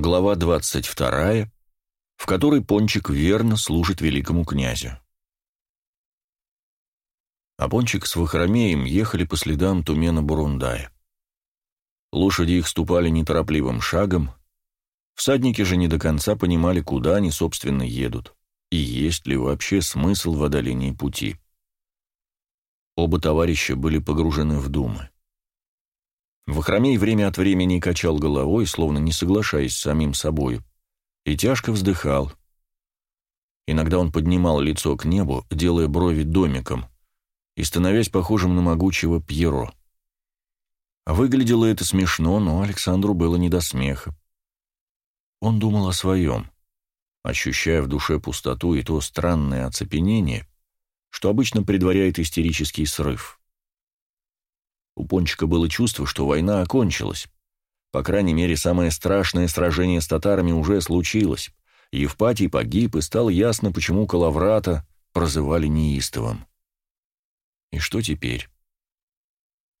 Глава 22, в которой Пончик верно служит великому князю. А Пончик с Вахромеем ехали по следам Тумена Бурундая. Лошади их ступали неторопливым шагом, всадники же не до конца понимали, куда они, собственно, едут, и есть ли вообще смысл в одолении пути. Оба товарища были погружены в думы. Вахромей время от времени качал головой, словно не соглашаясь с самим собою, и тяжко вздыхал. Иногда он поднимал лицо к небу, делая брови домиком, и становясь похожим на могучего Пьеро. Выглядело это смешно, но Александру было не до смеха. Он думал о своем, ощущая в душе пустоту и то странное оцепенение, что обычно предваряет истерический срыв. У Пончика было чувство, что война окончилась. По крайней мере, самое страшное сражение с татарами уже случилось. Евпатий погиб, и стало ясно, почему Калаврата прозывали неистовым. И что теперь?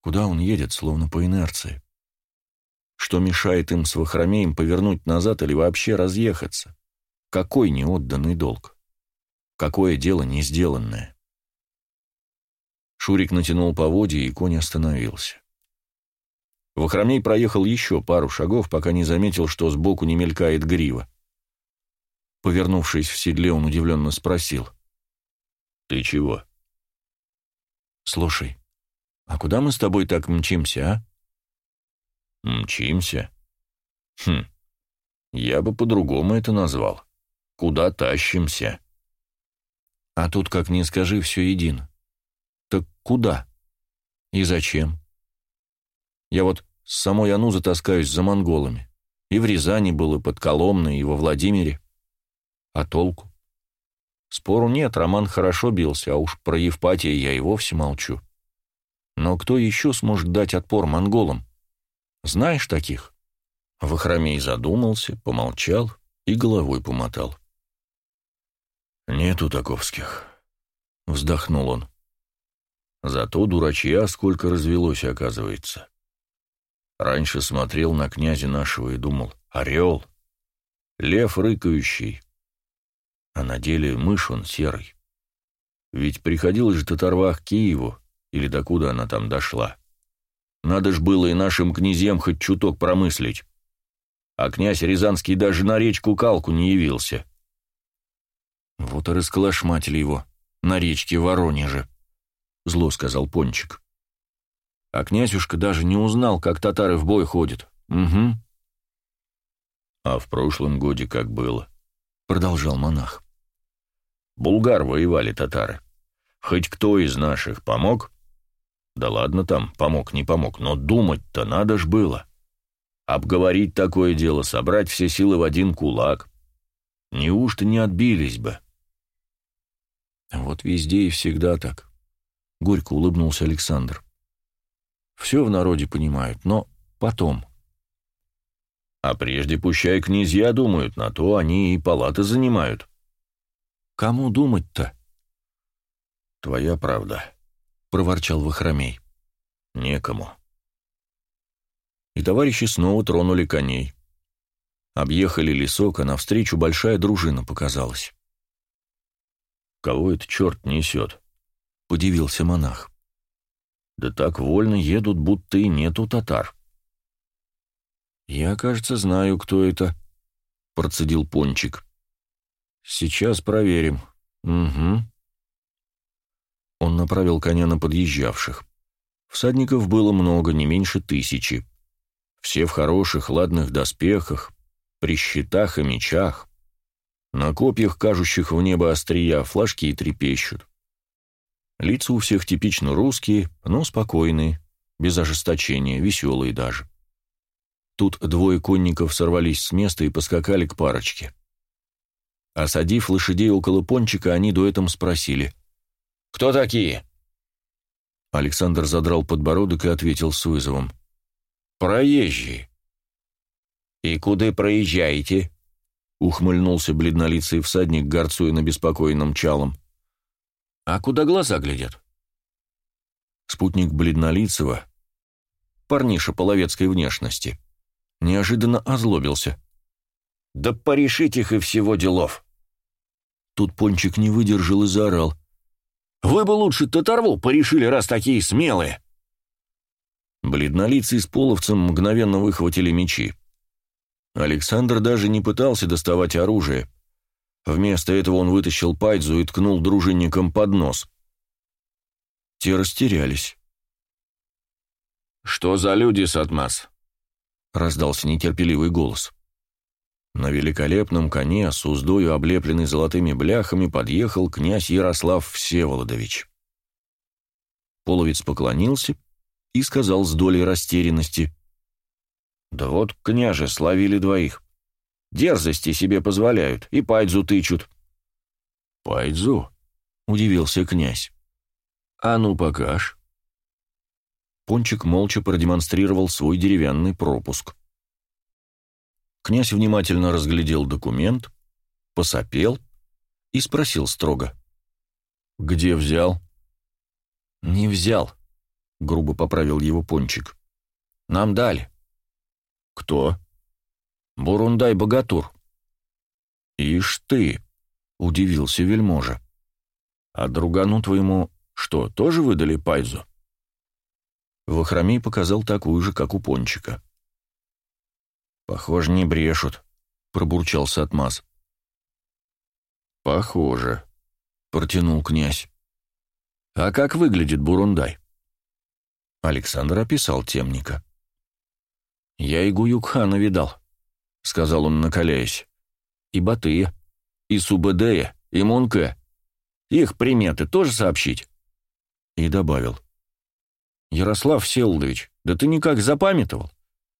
Куда он едет, словно по инерции? Что мешает им с Вахромеем повернуть назад или вообще разъехаться? Какой неотданный долг? Какое дело не сделанное? Шурик натянул поводья, и конь остановился. Вахромей проехал еще пару шагов, пока не заметил, что сбоку не мелькает грива. Повернувшись в седле, он удивленно спросил. «Ты чего?» «Слушай, а куда мы с тобой так мчимся, а?» «Мчимся? Хм, я бы по-другому это назвал. Куда тащимся?» «А тут, как ни скажи, все едино. Куда? И зачем? Я вот с самой Анузы таскаюсь за монголами. И в Рязани был, и под Коломной, и во Владимире. А толку? Спору нет, Роман хорошо бился, а уж про Евпатия я и вовсе молчу. Но кто еще сможет дать отпор монголам? Знаешь таких?» Вахромей задумался, помолчал и головой помотал. «Нету таковских», — вздохнул он. Зато дурачья сколько развелось, оказывается. Раньше смотрел на князя нашего и думал, орел, лев рыкающий, а на деле мышь он серый. Ведь приходилось же татарва к Киеву, или докуда она там дошла. Надо ж было и нашим князьям хоть чуток промыслить. А князь Рязанский даже на речку Калку не явился. Вот и расколошматили его на речке Воронеже зло сказал Пончик. А князюшка даже не узнал, как татары в бой ходят. Угу. А в прошлом годе как было? Продолжал монах. Булгар воевали татары. Хоть кто из наших помог? Да ладно там, помог, не помог, но думать-то надо ж было. Обговорить такое дело, собрать все силы в один кулак. Неужто не отбились бы? Вот везде и всегда так. — горько улыбнулся Александр. «Все в народе понимают, но потом». «А прежде пущай князья думают, на то они и палаты занимают». «Кому думать-то?» «Твоя правда», — проворчал Вахромей. «Некому». И товарищи снова тронули коней. Объехали лесок, а навстречу большая дружина показалась. «Кого это черт несет?» — подивился монах. «Да так вольно едут, будто и нету татар». «Я, кажется, знаю, кто это», — процедил Пончик. «Сейчас проверим. Угу». Он направил коня на подъезжавших. Всадников было много, не меньше тысячи. Все в хороших, ладных доспехах, при щитах и мечах. На копьях, кажущих в небо острия, флажки трепещут. Лица у всех типично русские, но спокойные, без ожесточения, веселые даже. Тут двое конников сорвались с места и поскакали к парочке. Осадив лошадей около пончика, они дуэтом спросили. «Кто такие?» Александр задрал подбородок и ответил с вызовом. «Проезжие». «И куда проезжаете?» — ухмыльнулся бледнолицый всадник, горцуя на беспокойном чалом. А куда глаза глядят? Спутник бледнолицего, парниша половецкой внешности, неожиданно озлобился. Да порешить их и всего делов. Тут Пончик не выдержал и заорал. «Вы бы лучше татарву порешили, раз такие смелые!» Бледнолицый с половцем мгновенно выхватили мечи. Александр даже не пытался доставать оружие. Вместо этого он вытащил пайдзу и ткнул дружинникам под нос. Те растерялись. «Что за люди, Сатмас?» — раздался нетерпеливый голос. На великолепном коне, с уздою облепленный золотыми бляхами, подъехал князь Ярослав Всеволодович. Половец поклонился и сказал с долей растерянности. «Да вот, княже, словили двоих. Дерзости себе позволяют и пайдзу тычут». «Пайдзу?» — удивился князь. «А ну, покаж». Пончик молча продемонстрировал свой деревянный пропуск. Князь внимательно разглядел документ, посопел и спросил строго. «Где взял?» «Не взял», — грубо поправил его Пончик. «Нам дали». «Кто?» «Бурундай-богатур». «Ишь ты!» — удивился вельможа. «А другану твоему что, тоже выдали пайзу?» Вахромей показал такую же, как у Пончика. «Похоже, не брешут», — пробурчал Сатмаз. «Похоже», — протянул князь. «А как выглядит Бурундай?» Александр описал темника. «Я и Гуюкхана видал», — сказал он, накаляясь. «И Батыя, и Субэдея, и Мунке. Их приметы тоже сообщить?» И добавил. «Ярослав Селдович, да ты никак запамятовал?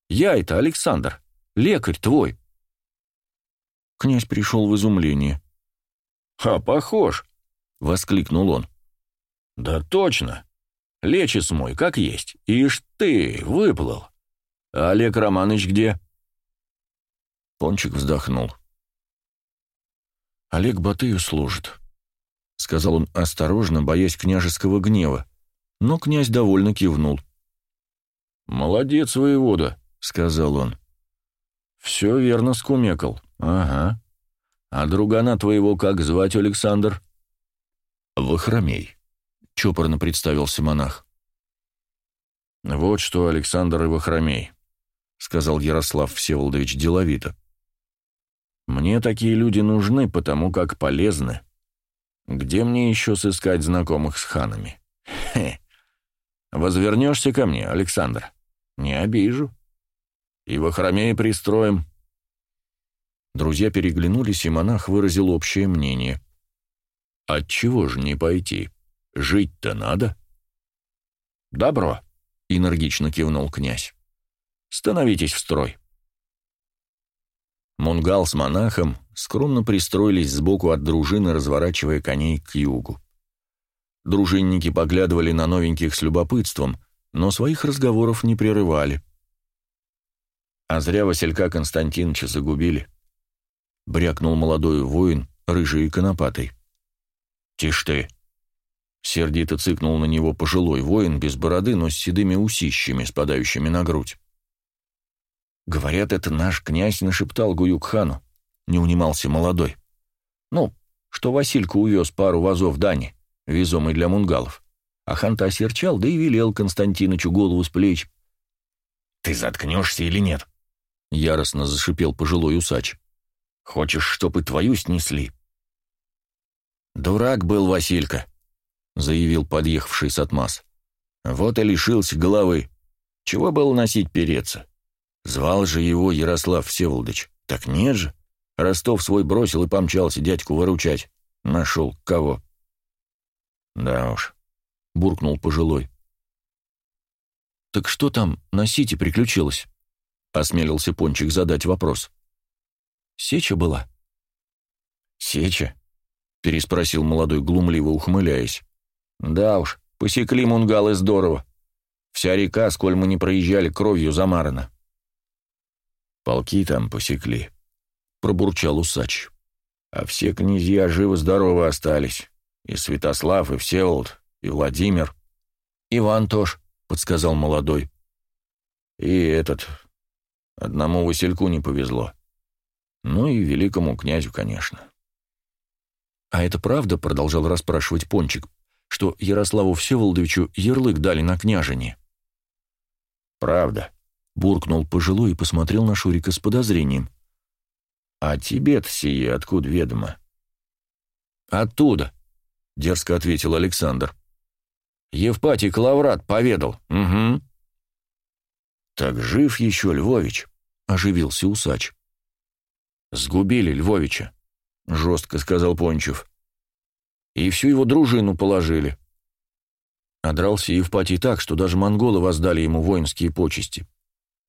Я это Александр, лекарь твой». Князь пришел в изумление. «А похож!» — воскликнул он. «Да точно! Лечис мой, как есть. Ишь ты, выплыл. А Олег Романович где?» Пончик вздохнул. «Олег Батыю служит», — сказал он осторожно, боясь княжеского гнева. Но князь довольно кивнул. «Молодец, воевода», — сказал он. «Все верно скумекал. Ага. А другана твоего как звать, Александр?» «Вахромей», — чопорно представился монах. «Вот что, Александр и Вахромей», — сказал Ярослав Всеволодович деловито. «Мне такие люди нужны, потому как полезны. Где мне еще сыскать знакомых с ханами? Хе. Возвернешься ко мне, Александр? Не обижу. И во храме пристроим». Друзья переглянулись, и монах выразил общее мнение. «Отчего же не пойти? Жить-то надо». «Добро», — энергично кивнул князь. «Становитесь в строй». Мунгал с монахом скромно пристроились сбоку от дружины, разворачивая коней к югу. Дружинники поглядывали на новеньких с любопытством, но своих разговоров не прерывали. А зря Василька Константиновича загубили. Брякнул молодой воин, рыжий и конопатый. «Тишь ты!» Сердито цыкнул на него пожилой воин, без бороды, но с седыми усищами, спадающими на грудь. «Говорят, это наш князь нашептал Гуюкхану», — не унимался молодой. «Ну, что Василька увез пару вазов дани везомый для мунгалов. А Ханта осерчал, да и велел Константинычу голову с плеч. «Ты заткнешься или нет?» — яростно зашипел пожилой усач. «Хочешь, чтоб и твою снесли?» «Дурак был Василька», — заявил подъехавший Сатмас. «Вот и лишился головы. Чего было носить переться? Звал же его Ярослав Всеволодович. Так нет же. Ростов свой бросил и помчался дядьку выручать. Нашел кого?» «Да уж», — буркнул пожилой. «Так что там на Сити приключилось?» — осмелился Пончик задать вопрос. «Сеча была?» «Сеча?» — переспросил молодой, глумливо ухмыляясь. «Да уж, посекли мунгалы здорово. Вся река, сколь мы не проезжали, кровью замарана». «Полки там посекли», — пробурчал усач. «А все князья живы-здоровы остались. И Святослав, и Всеволод, и Владимир. Иван тоже, подсказал молодой. И этот... Одному Васильку не повезло. Ну и великому князю, конечно. «А это правда?» — продолжал расспрашивать Пончик, что Ярославу Всеволодовичу ярлык дали на княжине. «Правда», — буркнул пожилой и посмотрел на Шурика с подозрением. «А тебе-то сие откуда ведомо?» «Оттуда», — дерзко ответил Александр. «Евпатий Калаврат поведал. Угу». «Так жив еще Львович», — оживился усач. «Сгубили Львовича», — жестко сказал Пончев. «И всю его дружину положили». А дрался Евпатий так, что даже монголы воздали ему воинские почести.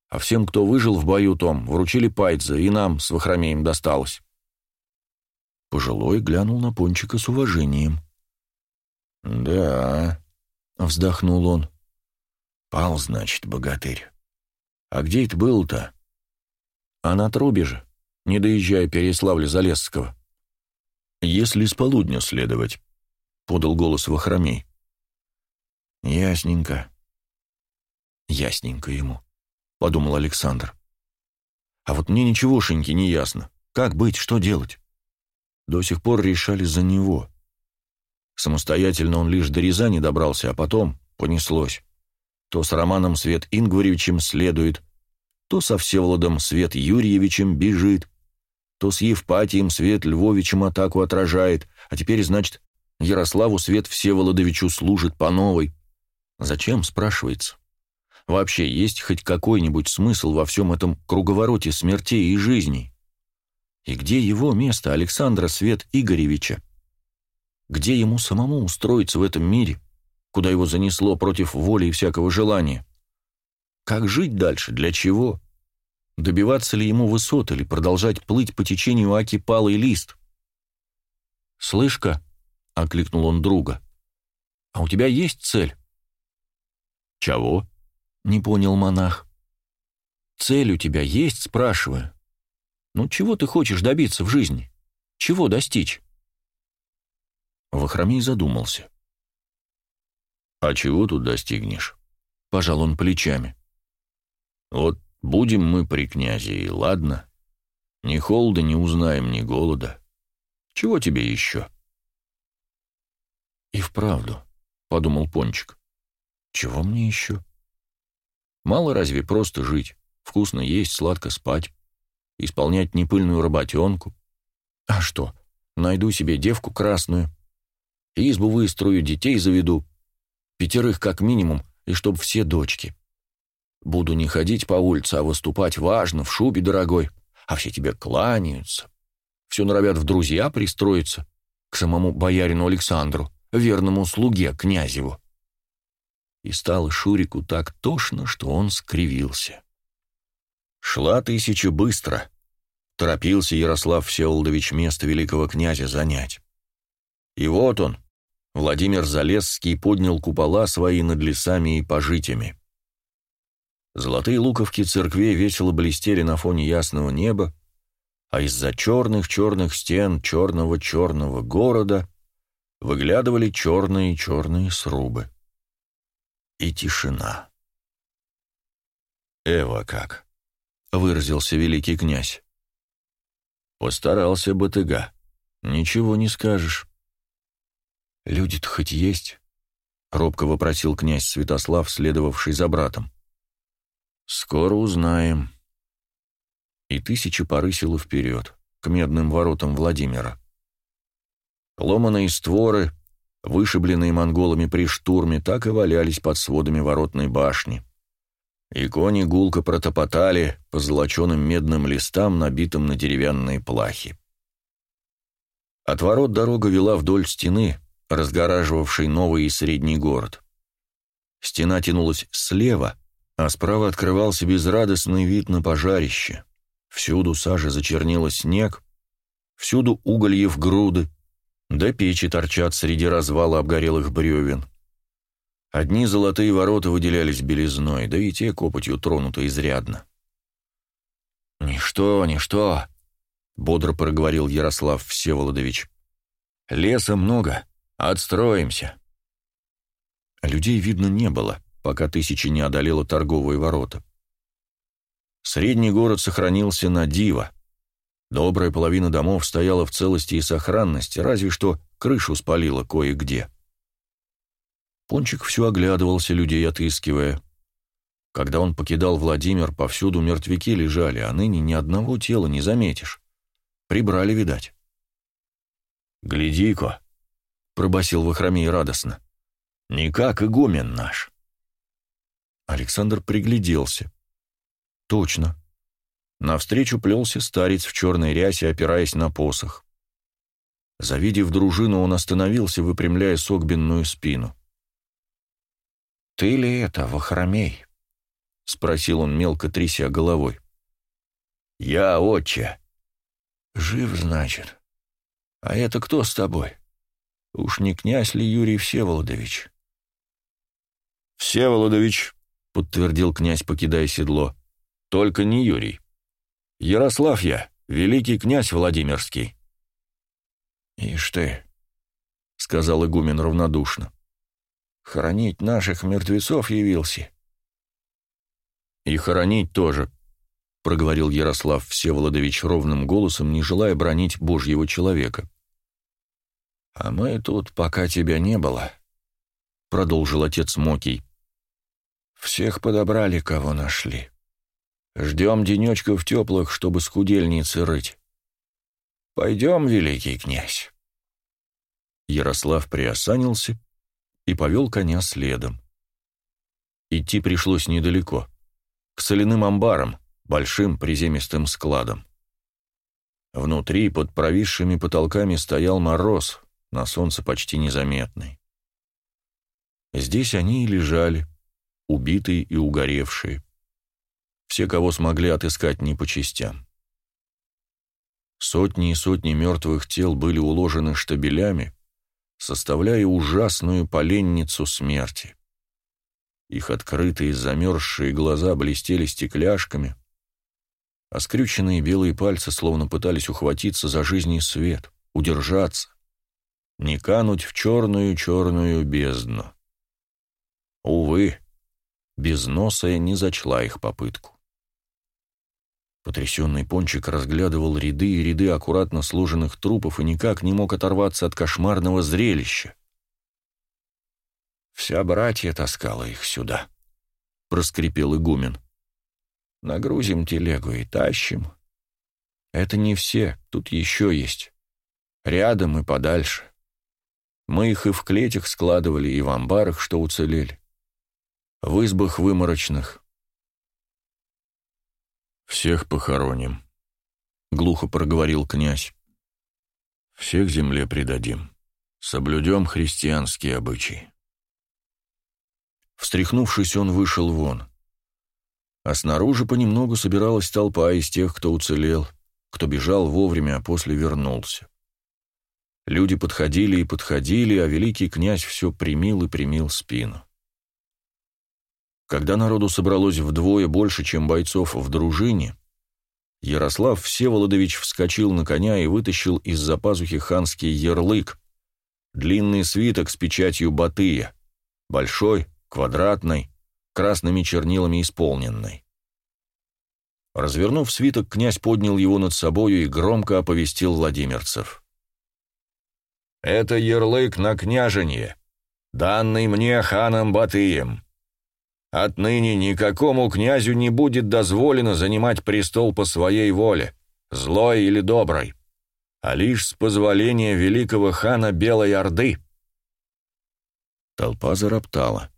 А всем, кто выжил в бою том, вручили пайдза, и нам с Вахромеем досталось. Пожилой глянул на Пончика с уважением. «Да», — вздохнул он. «Пал, значит, богатырь. А где это был-то?» «А на трубе же, не доезжая Переславля-Залесского». «Если с полудня следовать», — подал голос Вахромей. «Ясненько». «Ясненько ему», — подумал Александр. «А вот мне ничегошеньки не ясно. Как быть, что делать?» До сих пор решали за него. Самостоятельно он лишь до Рязани добрался, а потом понеслось. То с Романом Свет Ингваревичем следует, то со Всеволодом Свет Юрьевичем бежит, то с Евпатием Свет Львовичем атаку отражает, а теперь, значит, Ярославу Свет Всеволодовичу служит по новой. Зачем, спрашивается? Вообще есть хоть какой-нибудь смысл во всем этом круговороте смертей и жизней? И где его место, Александра Свет Игоревича? Где ему самому устроиться в этом мире, куда его занесло против воли и всякого желания? Как жить дальше? Для чего? Добиваться ли ему высот или продолжать плыть по течению Аки палый лист? «Слышь-ка», — окликнул он друга, — «а у тебя есть цель?» «Чего?» — не понял монах. «Цель у тебя есть?» — спрашиваю. Ну, чего ты хочешь добиться в жизни? Чего достичь?» Вахромей задумался. «А чего тут достигнешь?» — пожал он плечами. «Вот будем мы при князе, и ладно. Ни холода не узнаем, ни голода. Чего тебе еще?» «И вправду», — подумал Пончик. «Чего мне еще? Мало разве просто жить, вкусно есть, сладко спать, исполнять непыльную работенку. А что, найду себе девку красную, избу выстрою, детей заведу, пятерых как минимум, и чтоб все дочки. Буду не ходить по улице, а выступать важно, в шубе дорогой, а все тебе кланяются. Все норовят в друзья пристроиться к самому боярину Александру, верному слуге князеву. И стало Шурику так тошно, что он скривился. Шла тысяча быстро. Торопился Ярослав Всеволодович место великого князя занять. И вот он, Владимир Залесский, поднял купола свои над лесами и пожитями. Золотые луковки церквей весело блестели на фоне ясного неба, а из-за черных-черных стен черного-черного города выглядывали черные-черные срубы. И тишина. Эва как! — выразился великий князь. «Постарался Батыга. Ничего не скажешь». «Люди-то хоть есть?» — робко вопросил князь Святослав, следовавший за братом. «Скоро узнаем». И тысяча порысила вперед, к медным воротам Владимира. Ломаные створы, вышибленные монголами при штурме, так и валялись под сводами воротной башни и кони гулко протопотали по золоченым медным листам, набитым на деревянные плахи. От ворот дорога вела вдоль стены, разгораживавшей новый и средний город. Стена тянулась слева, а справа открывался безрадостный вид на пожарище. Всюду сажа зачернила снег, всюду угольев груды, да печи торчат среди развала обгорелых бревен. Одни золотые ворота выделялись белизной, да и те копотью тронуты изрядно. «Ничто, ничто», — бодро проговорил Ярослав Всеволодович. «Леса много, отстроимся». Людей видно не было, пока тысяча не одолела торговые ворота. Средний город сохранился на диво. Добрая половина домов стояла в целости и сохранности, разве что крышу спалила кое-где. Пончик все оглядывался, людей отыскивая. Когда он покидал Владимир, повсюду мертвяки лежали, а ныне ни одного тела не заметишь. Прибрали, видать. «Гляди-ка!» — пробасил Вахромей радостно. «Не как игумен наш!» Александр пригляделся. «Точно!» Навстречу плелся старец в черной рясе, опираясь на посох. Завидев дружину, он остановился, выпрямляя согбенную спину. «Ты ли это, Вахромей?» — спросил он, мелко тряся головой. «Я, отче». «Жив, значит. А это кто с тобой? Уж не князь ли Юрий Всеволодович?» «Всеволодович», — подтвердил князь, покидая седло. «Только не Юрий. Ярослав я, великий князь Владимирский». «Ишь ты», — сказал игумен равнодушно. «Хоронить наших мертвецов явился». «И хоронить тоже», — проговорил Ярослав Всеволодович ровным голосом, не желая бронить божьего человека. «А мы тут, пока тебя не было», — продолжил отец Мокий. «Всех подобрали, кого нашли. Ждем денечков теплых, чтобы скудельницы рыть. Пойдем, великий князь». Ярослав приосанился и повел коня следом. Идти пришлось недалеко к соляным амбарам, большим приземистым складам. Внутри, под провисшими потолками, стоял мороз, на солнце почти незаметный. Здесь они и лежали, убитые и угоревшие. Все, кого смогли отыскать не по частям. Сотни и сотни мертвых тел были уложены штабелями, составляя ужасную поленницу смерти. Их открытые замерзшие глаза блестели стекляшками, а скрюченные белые пальцы словно пытались ухватиться за жизненный свет, удержаться, не кануть в черную-черную бездну. Увы, безносая не зачла их попытку. Потрясенный Пончик разглядывал ряды и ряды аккуратно сложенных трупов и никак не мог оторваться от кошмарного зрелища. «Вся братья таскала их сюда», — проскрипел игумен. «Нагрузим телегу и тащим. Это не все, тут еще есть. Рядом и подальше. Мы их и в клетях складывали, и в амбарах, что уцелели. В избах выморочных». «Всех похороним», — глухо проговорил князь. «Всех земле предадим. Соблюдем христианские обычаи». Встряхнувшись, он вышел вон. А снаружи понемногу собиралась толпа из тех, кто уцелел, кто бежал вовремя, а после вернулся. Люди подходили и подходили, а великий князь все примил и примил спину. Когда народу собралось вдвое больше, чем бойцов в дружине, Ярослав Всеволодович вскочил на коня и вытащил из-за пазухи ханский ярлык, длинный свиток с печатью Батыя, большой, квадратной, красными чернилами исполненной. Развернув свиток, князь поднял его над собою и громко оповестил владимирцев. «Это ярлык на княженье, данный мне ханом Батыем. Отныне никакому князю не будет дозволено занимать престол по своей воле, злой или доброй, а лишь с позволения великого хана Белой Орды». Толпа зароптала.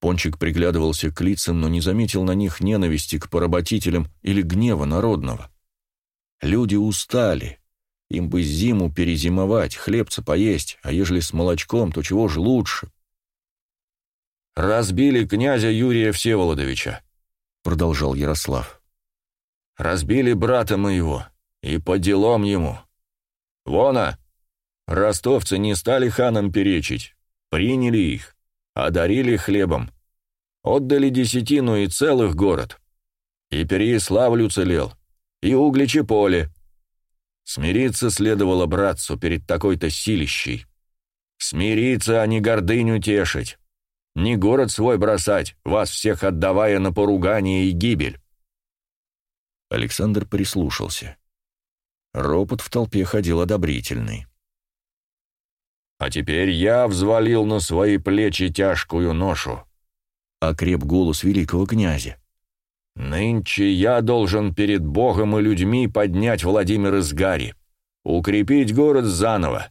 Пончик приглядывался к лицам, но не заметил на них ненависти к поработителям или гнева народного. Люди устали. Им бы зиму перезимовать, хлебца поесть, а ежели с молочком, то чего же лучше? «Разбили князя Юрия Всеволодовича», — продолжал Ярослав. «Разбили брата моего, и по делам ему. Вона, ростовцы не стали ханам перечить, приняли их, одарили хлебом, отдали десятину и целых город. И Переяславль уцелел, и Угличи поле. Смириться следовало братцу перед такой-то силищей. Смириться, а не гордыню тешить. Не город свой бросать, вас всех отдавая на поругание и гибель. Александр прислушался. Ропот в толпе ходил одобрительный. «А теперь я взвалил на свои плечи тяжкую ношу», — окреп голос великого князя. «Нынче я должен перед Богом и людьми поднять Владимир из Гари, укрепить город заново,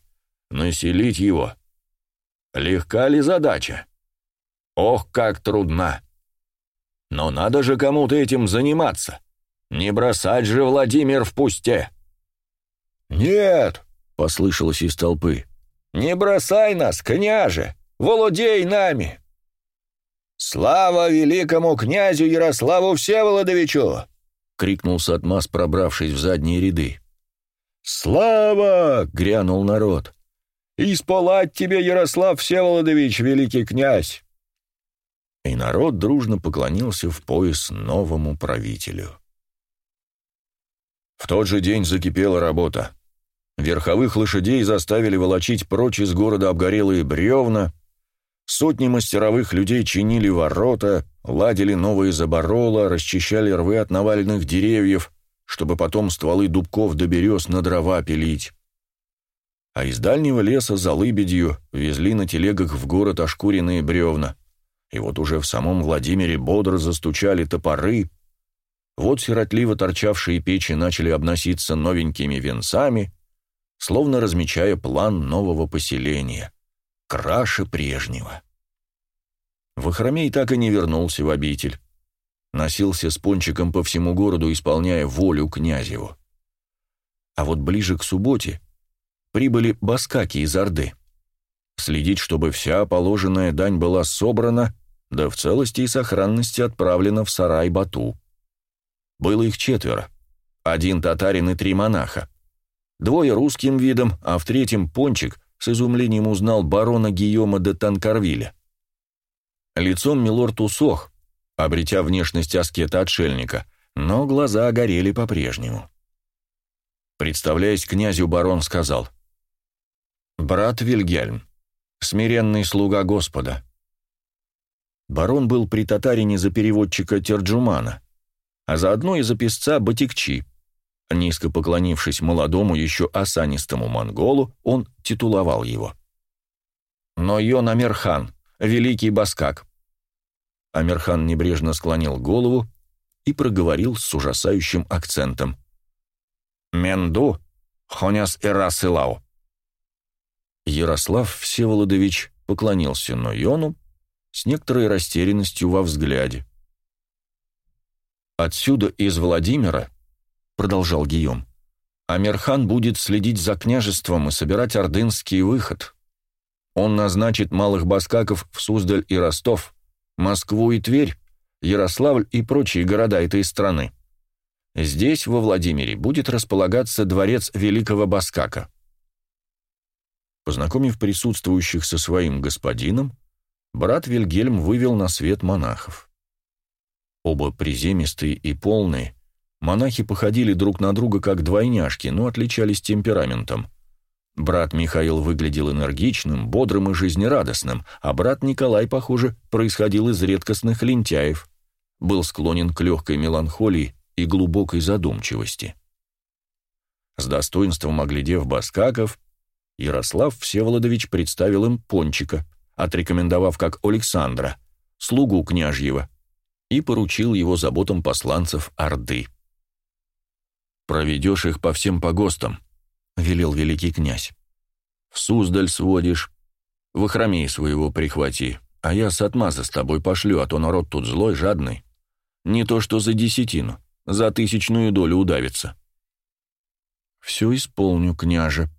населить его. Легка ли задача? Ох, как трудна! Но надо же кому-то этим заниматься. Не бросать же Владимир в пусте!» «Нет!» — послышалось из толпы. «Не бросай нас, княже! Володей нами!» «Слава великому князю Ярославу Всеволодовичу!» — крикнул Сатмас, пробравшись в задние ряды. «Слава!» — грянул народ. «Исполать тебе, Ярослав Всеволодович, великий князь!» И народ дружно поклонился в пояс новому правителю. В тот же день закипела работа. Верховых лошадей заставили волочить прочь из города обгорелые бревна, сотни мастеровых людей чинили ворота, ладили новые заборола, расчищали рвы от наваленных деревьев, чтобы потом стволы дубков до берез на дрова пилить. А из дальнего леса за лыбедью везли на телегах в город ошкуренные бревна. И вот уже в самом Владимире бодро застучали топоры, вот сиротливо торчавшие печи начали обноситься новенькими венцами, словно размечая план нового поселения, краше прежнего. Вахромей так и не вернулся в обитель. Носился с пончиком по всему городу, исполняя волю князеву. А вот ближе к субботе прибыли баскаки из Орды. Следить, чтобы вся положенная дань была собрана, да в целости и сохранности отправлена в сарай Бату. Было их четверо. Один татарин и три монаха. Двое русским видом, а в третьем Пончик с изумлением узнал барона Гийома де Танкарвиля. Лицом милорд усох, обретя внешность аскета-отшельника, но глаза горели по-прежнему. Представляясь князю, барон сказал, «Брат Вильгельм, смиренный слуга Господа». Барон был при татарине за переводчика Терджумана, а заодно и за писца Батикчи, Низко поклонившись молодому, еще осанистому монголу, он титуловал его. «Но Йон Амирхан, великий баскак». Амирхан небрежно склонил голову и проговорил с ужасающим акцентом. «Менду, хоняс ирасылау». Ярослав Всеволодович поклонился Нойону с некоторой растерянностью во взгляде. Отсюда из Владимира продолжал Гийом. Амирхан будет следить за княжеством и собирать ордынский выход. Он назначит малых баскаков в Суздаль и Ростов, Москву и Тверь, Ярославль и прочие города этой страны. Здесь, во Владимире, будет располагаться дворец великого баскака. Познакомив присутствующих со своим господином, брат Вильгельм вывел на свет монахов. Оба приземистые и полные, Монахи походили друг на друга как двойняшки, но отличались темпераментом. Брат Михаил выглядел энергичным, бодрым и жизнерадостным, а брат Николай, похоже, происходил из редкостных лентяев, был склонен к легкой меланхолии и глубокой задумчивости. С достоинством оглядев Баскаков, Ярослав Всеволодович представил им Пончика, отрекомендовав как Александра, слугу княжьего, и поручил его заботам посланцев Орды. «Проведешь их по всем погостам», — велел великий князь. «В Суздаль сводишь, в охромей своего прихвати, а я с отмаза с тобой пошлю, а то народ тут злой, жадный. Не то что за десятину, за тысячную долю удавится». «Все исполню, княже», —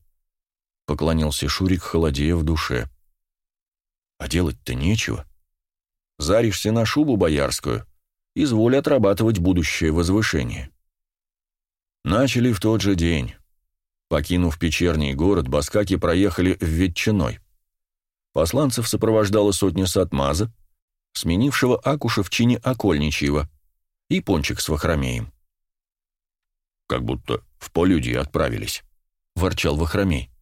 поклонился Шурик, холодея в душе. «А делать-то нечего. Заришься на шубу боярскую, изволь отрабатывать будущее возвышение». Начали в тот же день. Покинув печерний город, баскаки проехали в Ветчиной. Посланцев сопровождала сотня сатмаза, сменившего Акуша в чине окольничьего, и пончик с вахромеем. «Как будто в полюдье отправились», — ворчал вахромей.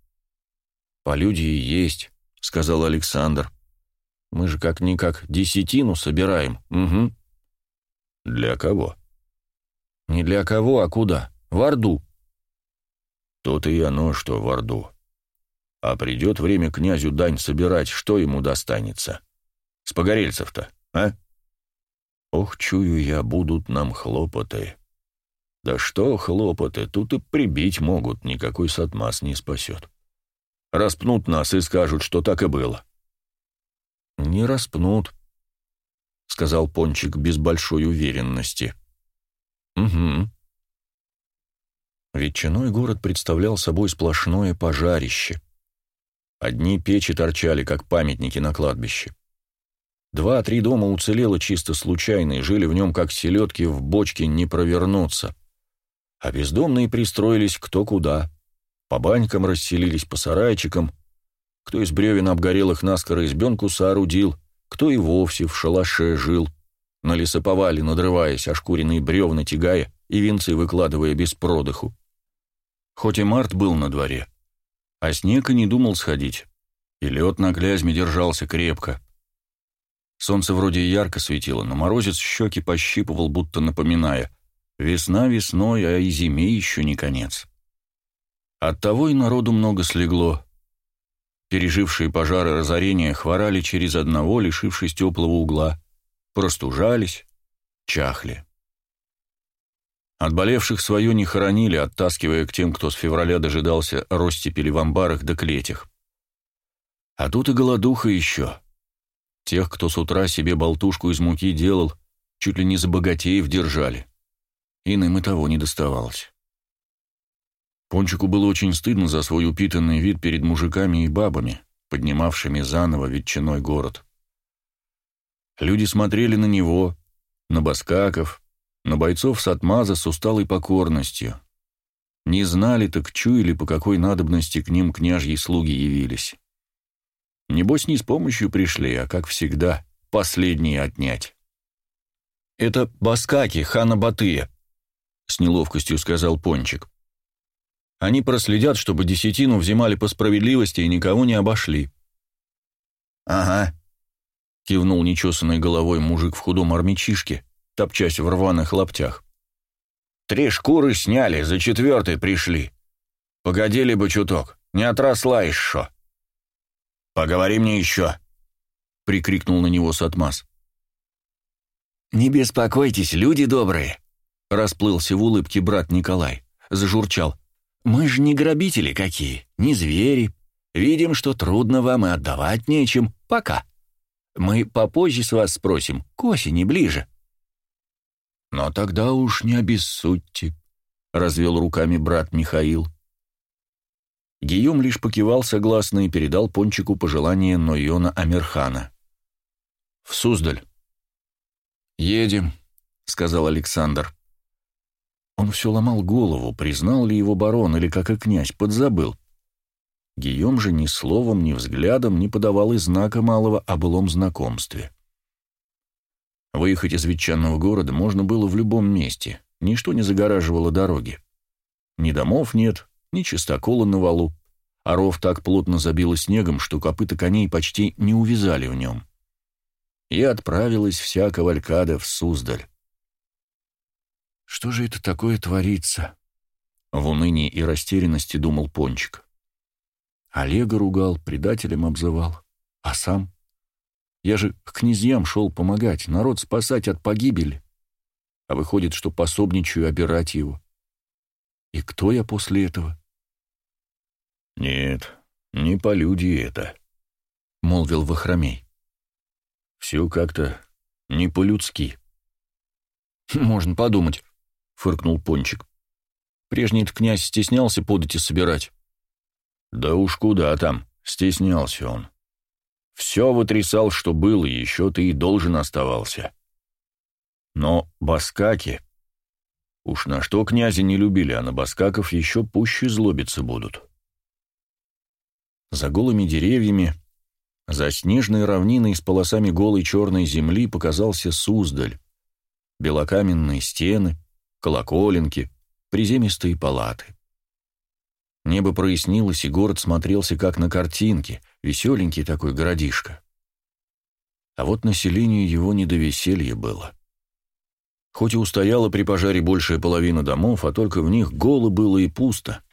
«Полюдье есть», — сказал Александр. «Мы же как-никак десятину собираем, угу». «Для кого?» «Не для кого, а куда?» В Орду. То-то и оно, что в Орду. А придет время князю дань собирать, что ему достанется? С погорельцев-то, а? Ох, чую я, будут нам хлопоты. Да что хлопоты, тут и прибить могут, никакой сатмас не спасет. Распнут нас и скажут, что так и было. Не распнут, — сказал Пончик без большой уверенности. Угу. Ветчиной город представлял собой сплошное пожарище. Одни печи торчали, как памятники на кладбище. Два-три дома уцелело чисто случайно, и жили в нем, как селедки в бочке, не провернуться. А бездомные пристроились кто куда. По банькам расселились, по сарайчикам. Кто из бревен обгорелых наскоро избенку соорудил, кто и вовсе в шалаше жил, на лесоповале надрываясь, ошкуренные бревна тягая и венцы выкладывая без продыху. Хоть и март был на дворе, а снег и не думал сходить, и лед на клязьме держался крепко. Солнце вроде ярко светило, но морозец щеки пощипывал, будто напоминая. Весна весной, а и зиме еще не конец. Оттого и народу много слегло. Пережившие пожары разорения хворали через одного, лишившись теплого угла, простужались, чахли. Отболевших свое не хоронили, оттаскивая к тем, кто с февраля дожидался ростепели в амбарах да клетях. А тут и голодуха еще. Тех, кто с утра себе болтушку из муки делал, чуть ли не за богатеев держали. Иным и того не доставалось. Пончику было очень стыдно за свой упитанный вид перед мужиками и бабами, поднимавшими заново ветчиной город. Люди смотрели на него, на баскаков, на бойцов Сатмаза с усталой покорностью. Не знали, так чуяли, по какой надобности к ним княжьи слуги явились. Небось, не с помощью пришли, а, как всегда, последние отнять. «Это баскаки хана Батыя», — с неловкостью сказал Пончик. «Они проследят, чтобы десятину взимали по справедливости и никого не обошли». «Ага», — кивнул нечесанной головой мужик в худом армячишке, топчась в рваных лаптях. «Три шкуры сняли, за четвертой пришли. Погодили бы чуток, не отросла еще». «Поговори мне еще!» — прикрикнул на него Сатмас. «Не беспокойтесь, люди добрые!» — расплылся в улыбке брат Николай. Зажурчал. «Мы же не грабители какие, не звери. Видим, что трудно вам и отдавать нечем. Пока. Мы попозже с вас спросим, к осени ближе». «Но тогда уж не обессудьте», — развел руками брат Михаил. Гийом лишь покивал согласно и передал Пончику пожелание Нойона Амирхана. «В Суздаль». «Едем», — сказал Александр. Он все ломал голову, признал ли его барон или, как и князь, подзабыл. Гийом же ни словом, ни взглядом не подавал и знака малого о былом знакомстве. Выехать из ветчанного города можно было в любом месте, ничто не загораживало дороги. Ни домов нет, ни чистокола на валу, а ров так плотно забило снегом, что копыта коней почти не увязали в нем. И отправилась вся кавалькада в Суздаль. «Что же это такое творится?» В унынии и растерянности думал Пончик. Олега ругал, предателем обзывал. А сам? Я же к князьям шел помогать, народ спасать от погибели. А выходит, что пособничаю обирать его. И кто я после этого? «Нет, не по люди это», — молвил Вахромей. «Все как-то не по-людски». «Можно подумать», — фыркнул Пончик. «Прежний князь стеснялся подати собирать». «Да уж куда там, стеснялся он. Все вытрясал, что было, еще ты и должен оставался. Но баскаки Уж на что князя не любили, а на баскаков еще пуще злобиться будут. За голыми деревьями, за снежной равниной с полосами голой черной земли показался Суздаль. Белокаменные стены, колоколенки, приземистые палаты. Небо прояснилось, и город смотрелся как на картинке, веселенький такой городишко. А вот населению его не до веселья было. Хоть и устояла при пожаре большая половина домов, а только в них голо было и пусто.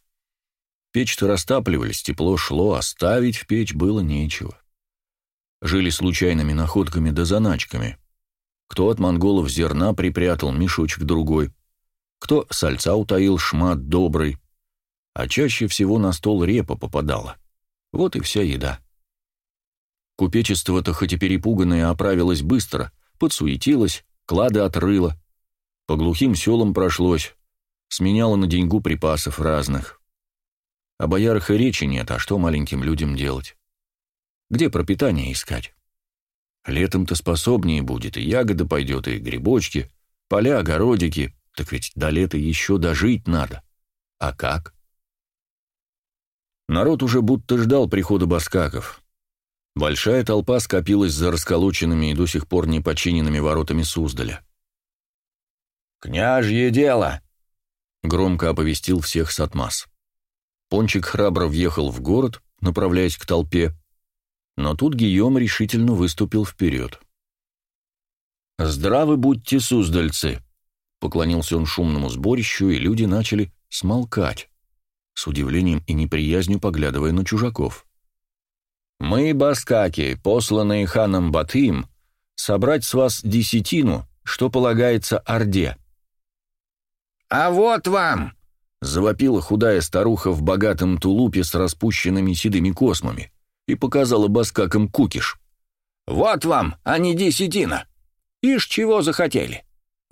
Печь-то растапливались, тепло шло, оставить в печь было нечего. Жили случайными находками да заначками. Кто от монголов зерна припрятал мешочек другой, кто сальца утаил шмат добрый, а чаще всего на стол репа попадала. Вот и вся еда. Купечество-то хоть и перепуганное оправилось быстро, подсуетилось, клады отрыло, по глухим селам прошлось, сменяло на деньгу припасов разных. О боярах и речи нет, а что маленьким людям делать? Где пропитание искать? Летом-то способнее будет, и ягода пойдет, и грибочки, поля, огородики, так ведь до лета еще дожить надо. А как? Народ уже будто ждал прихода баскаков. Большая толпа скопилась за расколоченными и до сих пор непочиненными воротами Суздаля. «Княжье дело!» — громко оповестил всех Сатмас. Пончик храбро въехал в город, направляясь к толпе, но тут Гийом решительно выступил вперед. «Здравы будьте, суздальцы!» — поклонился он шумному сборищу, и люди начали смолкать, с удивлением и неприязнью поглядывая на чужаков. «Мы, баскаки, посланные ханом Батыем, собрать с вас десятину, что полагается Орде». «А вот вам!» Завопила худая старуха в богатом тулупе с распущенными седыми космами и показала баскакам кукиш. «Вот вам, а не десятина! Ишь, чего захотели!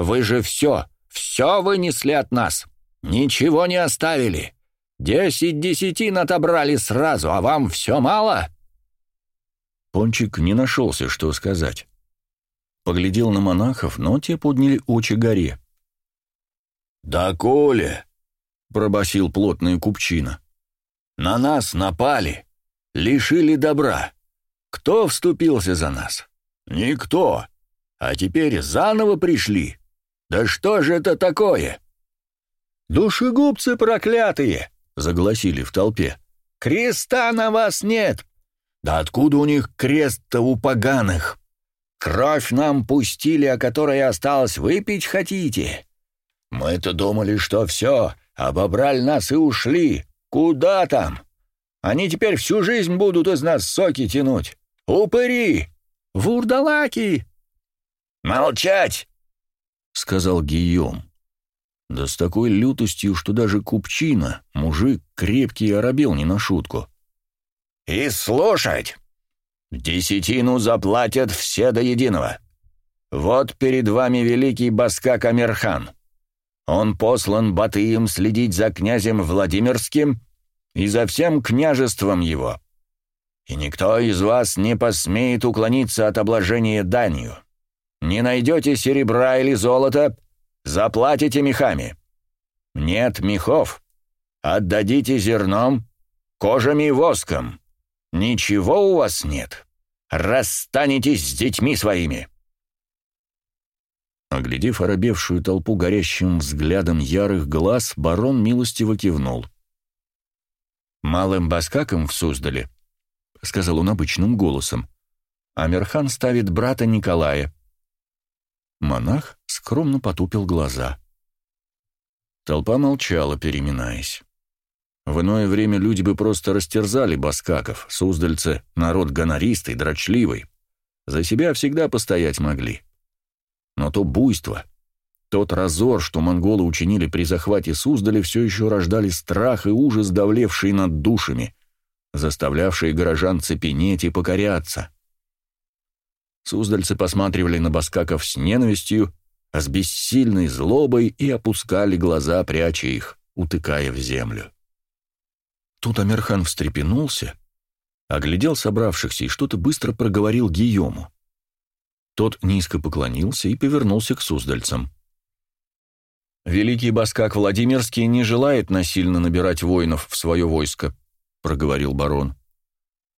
Вы же все, все вынесли от нас! Ничего не оставили! Десять десятин отобрали сразу, а вам все мало?» Пончик не нашелся, что сказать. Поглядел на монахов, но те подняли очи горе. «Да, Коля!» пробасил плотная купчина. «На нас напали, лишили добра. Кто вступился за нас? Никто. А теперь заново пришли. Да что же это такое?» «Душегубцы проклятые!» — загласили в толпе. «Креста на вас нет!» «Да откуда у них крест-то у поганых?» «Кровь нам пустили, о которой осталось выпить хотите?» «Мы-то думали, что все, Обобрали нас и ушли. Куда там? Они теперь всю жизнь будут из нас соки тянуть. Упыри! Вурдалаки!» «Молчать!» — сказал Гийом. Да с такой лютостью, что даже купчина, мужик крепкий оробел не на шутку. «И слушать! Десятину заплатят все до единого. Вот перед вами великий Баскак Амирхан. Он послан Батыем следить за князем Владимирским и за всем княжеством его. И никто из вас не посмеет уклониться от обложения данью. Не найдете серебра или золота, заплатите мехами. Нет мехов, отдадите зерном, кожами и воском. Ничего у вас нет. Расстанетесь с детьми своими. Оглядев оробевшую толпу горящим взглядом ярых глаз, барон милостиво кивнул. «Малым баскаком в Суздале», — сказал он обычным голосом, — «Амирхан ставит брата Николая». Монах скромно потупил глаза. Толпа молчала, переминаясь. В иное время люди бы просто растерзали баскаков, суздальцы — народ гонористый, дрочливый. За себя всегда постоять могли. Но то буйство, тот разор, что монголы учинили при захвате Суздаля, все еще рождали страх и ужас, давлевшие над душами, заставлявшие горожан цепенеть и покоряться. Суздальцы посматривали на баскаков с ненавистью, а с бессильной злобой и опускали глаза, пряча их, утыкая в землю. Тут Амирхан встрепенулся, оглядел собравшихся и что-то быстро проговорил Гийому. Тот низко поклонился и повернулся к суздальцам. «Великий Баскак Владимирский не желает насильно набирать воинов в свое войско», — проговорил барон,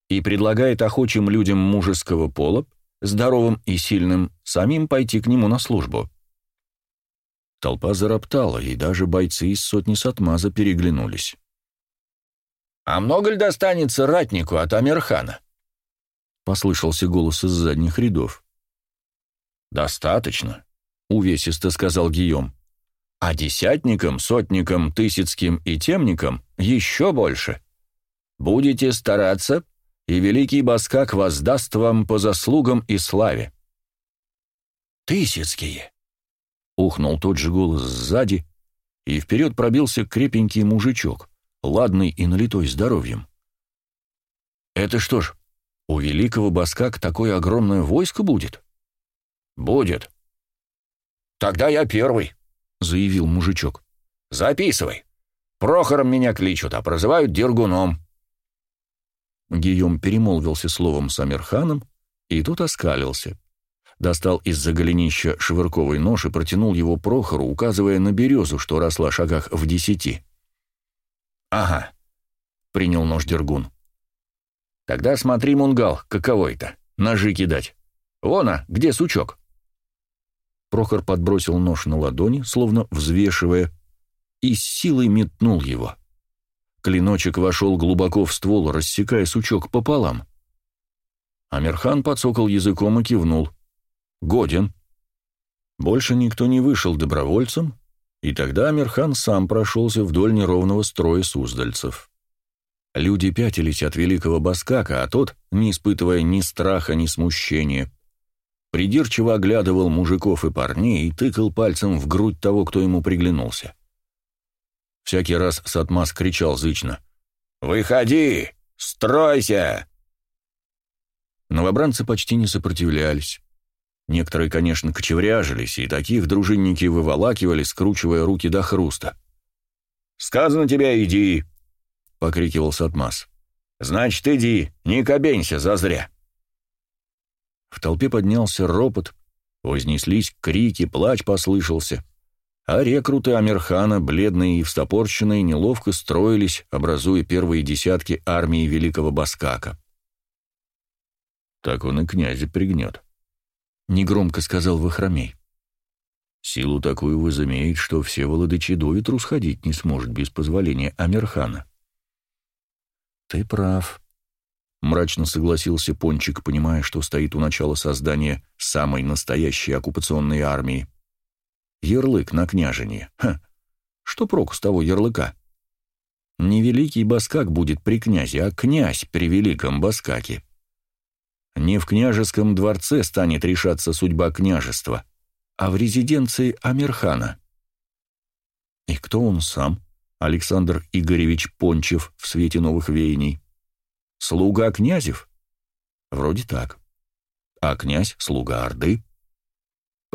«и предлагает охочим людям мужеского пола, здоровым и сильным, самим пойти к нему на службу». Толпа зароптала, и даже бойцы из сотни Сатмаза переглянулись. «А много ли достанется ратнику от Амирхана?» — послышался голос из задних рядов. «Достаточно», — увесисто сказал Гийом. а десятникам, сотникам, тысяцким и темникам еще больше. Будете стараться, и великий Баскак воздаст вам по заслугам и славе. «Тысяцкие!» — ухнул тот же голос сзади, и вперед пробился крепенький мужичок, ладный и налитой здоровьем. «Это что ж, у великого Баскак такое огромное войско будет?» «Будет». «Тогда я первый», — заявил мужичок. «Записывай. Прохором меня кличут, а прозывают Дергуном». Гийом перемолвился словом с Амирханом, и тот оскалился. Достал из-за голенища швырковый нож и протянул его Прохору, указывая на березу, что росла шагах в десяти. «Ага», — принял нож Дергун. «Тогда смотри, Мунгал, каково это, ножи кидать. Вон, а, где сучок?» Прохор подбросил нож на ладони, словно взвешивая, и с силой метнул его. Клиночек вошел глубоко в ствол, рассекая сучок пополам. Амирхан подсокал языком и кивнул. «Годен». Больше никто не вышел добровольцем, и тогда Амирхан сам прошелся вдоль неровного строя суздальцев. Люди пятились от великого Баскака, а тот, не испытывая ни страха, ни смущения, придирчиво оглядывал мужиков и парней и тыкал пальцем в грудь того, кто ему приглянулся. Всякий раз Сатмас кричал зычно «Выходи! Стройся!» Новобранцы почти не сопротивлялись. Некоторые, конечно, кочевряжились, и таких дружинники выволакивали, скручивая руки до хруста. «Сказано тебе, иди!» — покрикивал Сатмас. «Значит, иди, не кобенься зазря!» В толпе поднялся ропот, вознеслись крики, плач послышался, а рекруты Амирхана, бледные и встопорченные, неловко строились, образуя первые десятки армии великого Баскака. «Так он и князя пригнет», — негромко сказал Вахромей. «Силу такую возымеет, что все володычи до ветру сходить не сможет без позволения Амирхана». «Ты прав», Мрачно согласился Пончик, понимая, что стоит у начала создания самой настоящей оккупационной армии. Ярлык на княжение. Ха! Что прок с того ярлыка? Не великий Баскак будет при князе, а князь при великом Баскаке. Не в княжеском дворце станет решаться судьба княжества, а в резиденции Амирхана. И кто он сам, Александр Игоревич Пончев в свете новых веяний? Слуга князев? Вроде так. А князь — слуга Орды?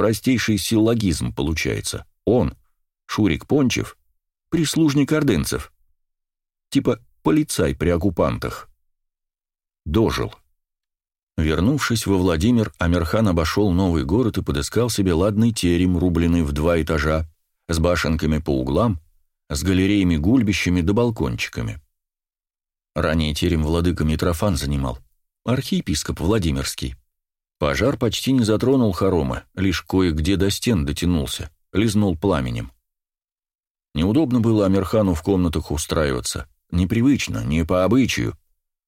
Простейший силлогизм получается. Он, Шурик Пончев, прислужник ордынцев. Типа полицай при оккупантах. Дожил. Вернувшись во Владимир, Амирхан обошел новый город и подыскал себе ладный терем, рубленный в два этажа, с башенками по углам, с галереями-гульбищами да балкончиками. Ранее терем владыка Митрофан занимал. Архиепископ Владимирский. Пожар почти не затронул хоромы, лишь кое-где до стен дотянулся, лизнул пламенем. Неудобно было Амирхану в комнатах устраиваться. Непривычно, не по обычаю.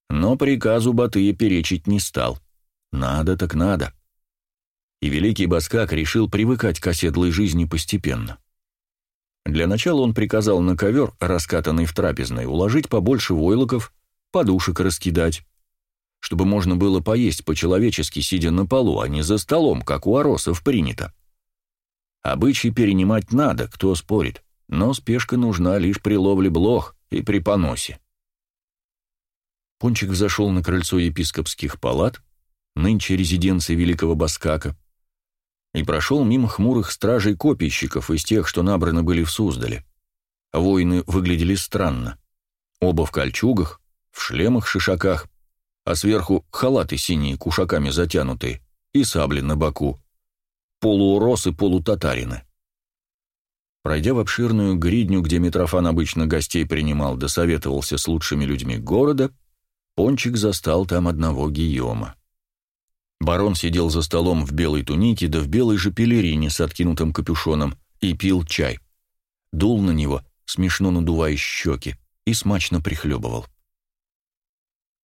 Но приказу Батыя перечить не стал. Надо так надо. И великий Баскак решил привыкать к оседлой жизни постепенно. Для начала он приказал на ковер, раскатанный в трапезной, уложить побольше войлоков, подушек раскидать, чтобы можно было поесть по-человечески, сидя на полу, а не за столом, как у оросов принято. Обычай перенимать надо, кто спорит, но спешка нужна лишь при ловле блох и при поносе. Пончик взошел на крыльцо епископских палат, нынче резиденции великого Баскака, и прошел мимо хмурых стражей-копийщиков из тех, что набраны были в Суздале. Воины выглядели странно. Оба в кольчугах, в шлемах-шишаках, а сверху халаты синие, кушаками затянутые, и сабли на боку. Полууросы, полутатарины. Пройдя в обширную гридню, где Митрофан обычно гостей принимал, досоветовался с лучшими людьми города, Пончик застал там одного Гийома. Барон сидел за столом в белой тунике, да в белой же пелерине с откинутым капюшоном, и пил чай. Дул на него, смешно надувая щеки, и смачно прихлебывал.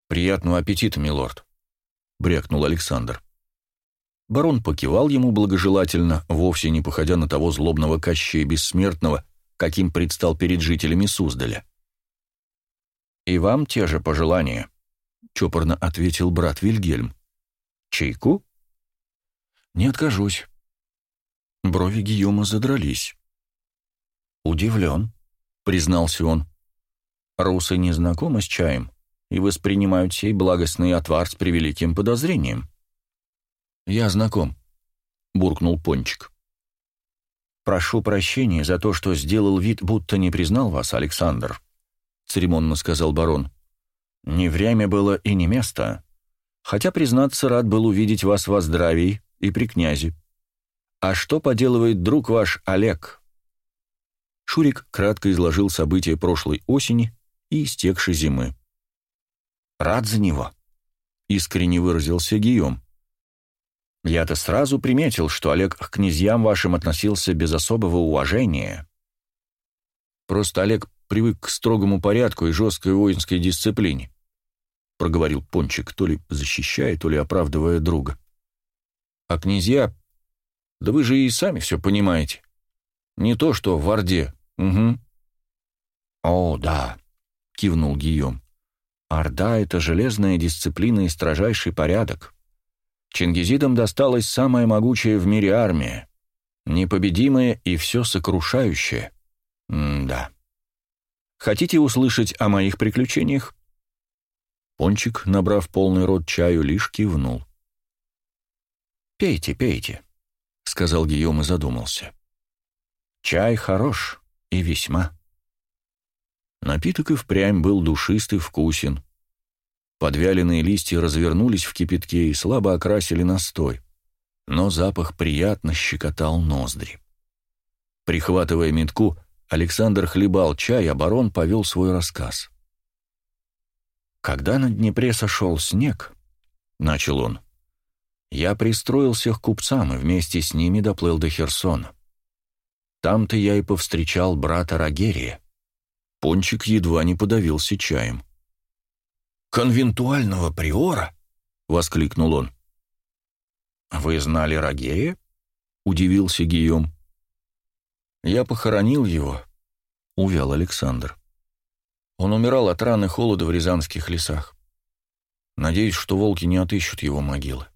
«Приятного аппетита, милорд», — брякнул Александр. Барон покивал ему благожелательно, вовсе не походя на того злобного Кощея Бессмертного, каким предстал перед жителями Суздаля. «И вам те же пожелания», — чопорно ответил брат Вильгельм. «Чайку?» «Не откажусь». Брови Гийома задрались. «Удивлен», — признался он. «Русы не знакомы с чаем и воспринимают сей благостный отвар с превеликим подозрением». «Я знаком», — буркнул Пончик. «Прошу прощения за то, что сделал вид, будто не признал вас, Александр», — церемонно сказал барон. «Не время было и не место. Хотя, признаться, рад был увидеть вас во здравии и при князе. А что поделывает друг ваш Олег?» Шурик кратко изложил события прошлой осени и истекшей зимы. «Рад за него», — искренне выразился Гийом. Я-то сразу приметил, что Олег к князьям вашим относился без особого уважения. Просто Олег привык к строгому порядку и жесткой воинской дисциплине, проговорил Пончик, то ли защищая, то ли оправдывая друга. А князья... Да вы же и сами все понимаете. Не то, что в Орде. Угу. О, да, кивнул Гийом. Орда — это железная дисциплина и строжайший порядок. Чингизидам досталась самая могучая в мире армия, непобедимая и все сокрушающая. М-да. Хотите услышать о моих приключениях? Пончик, набрав полный рот чаю, лишь кивнул. «Пейте, пейте», — сказал Гийом и задумался. «Чай хорош и весьма». Напиток и впрямь был душистый, вкусен. Подвяленные листья развернулись в кипятке и слабо окрасили настой, но запах приятно щекотал ноздри. Прихватывая метку, Александр хлебал чай, а барон повел свой рассказ. «Когда на Днепре сошел снег», — начал он, — «я пристроился к купцам и вместе с ними доплыл до Херсона. Там-то я и повстречал брата Рагерия». Пончик едва не подавился чаем конвентуального приора?» — воскликнул он. «Вы знали Рагея?» — удивился Гийом. «Я похоронил его», — увял Александр. Он умирал от раны холода в рязанских лесах. Надеюсь, что волки не отыщут его могилы.